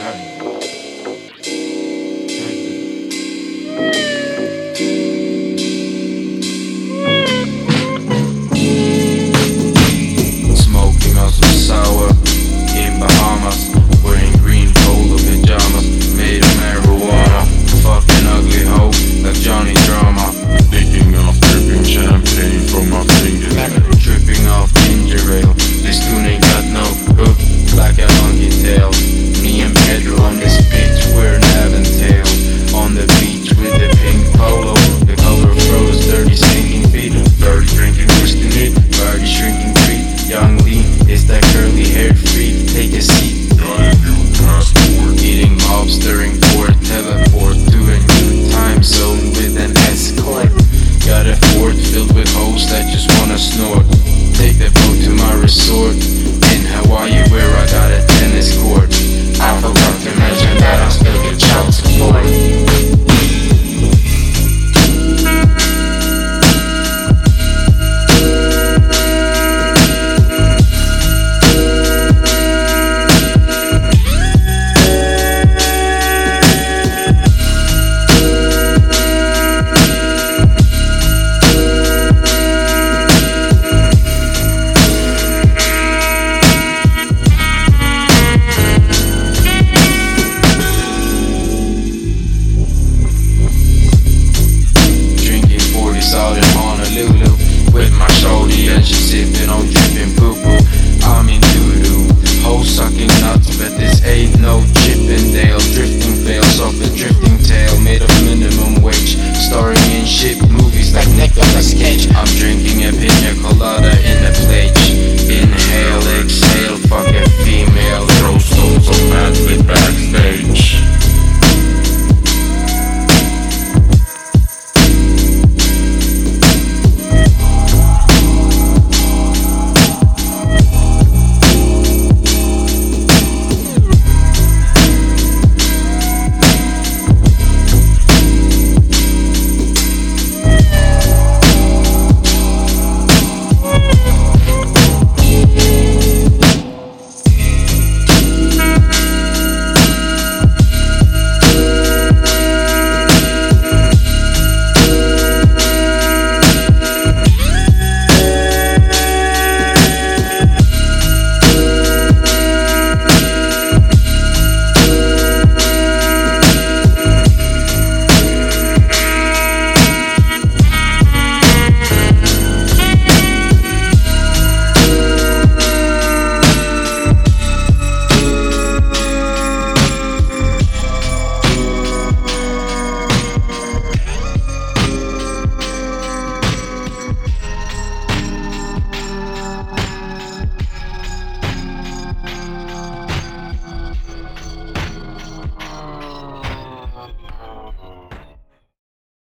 for.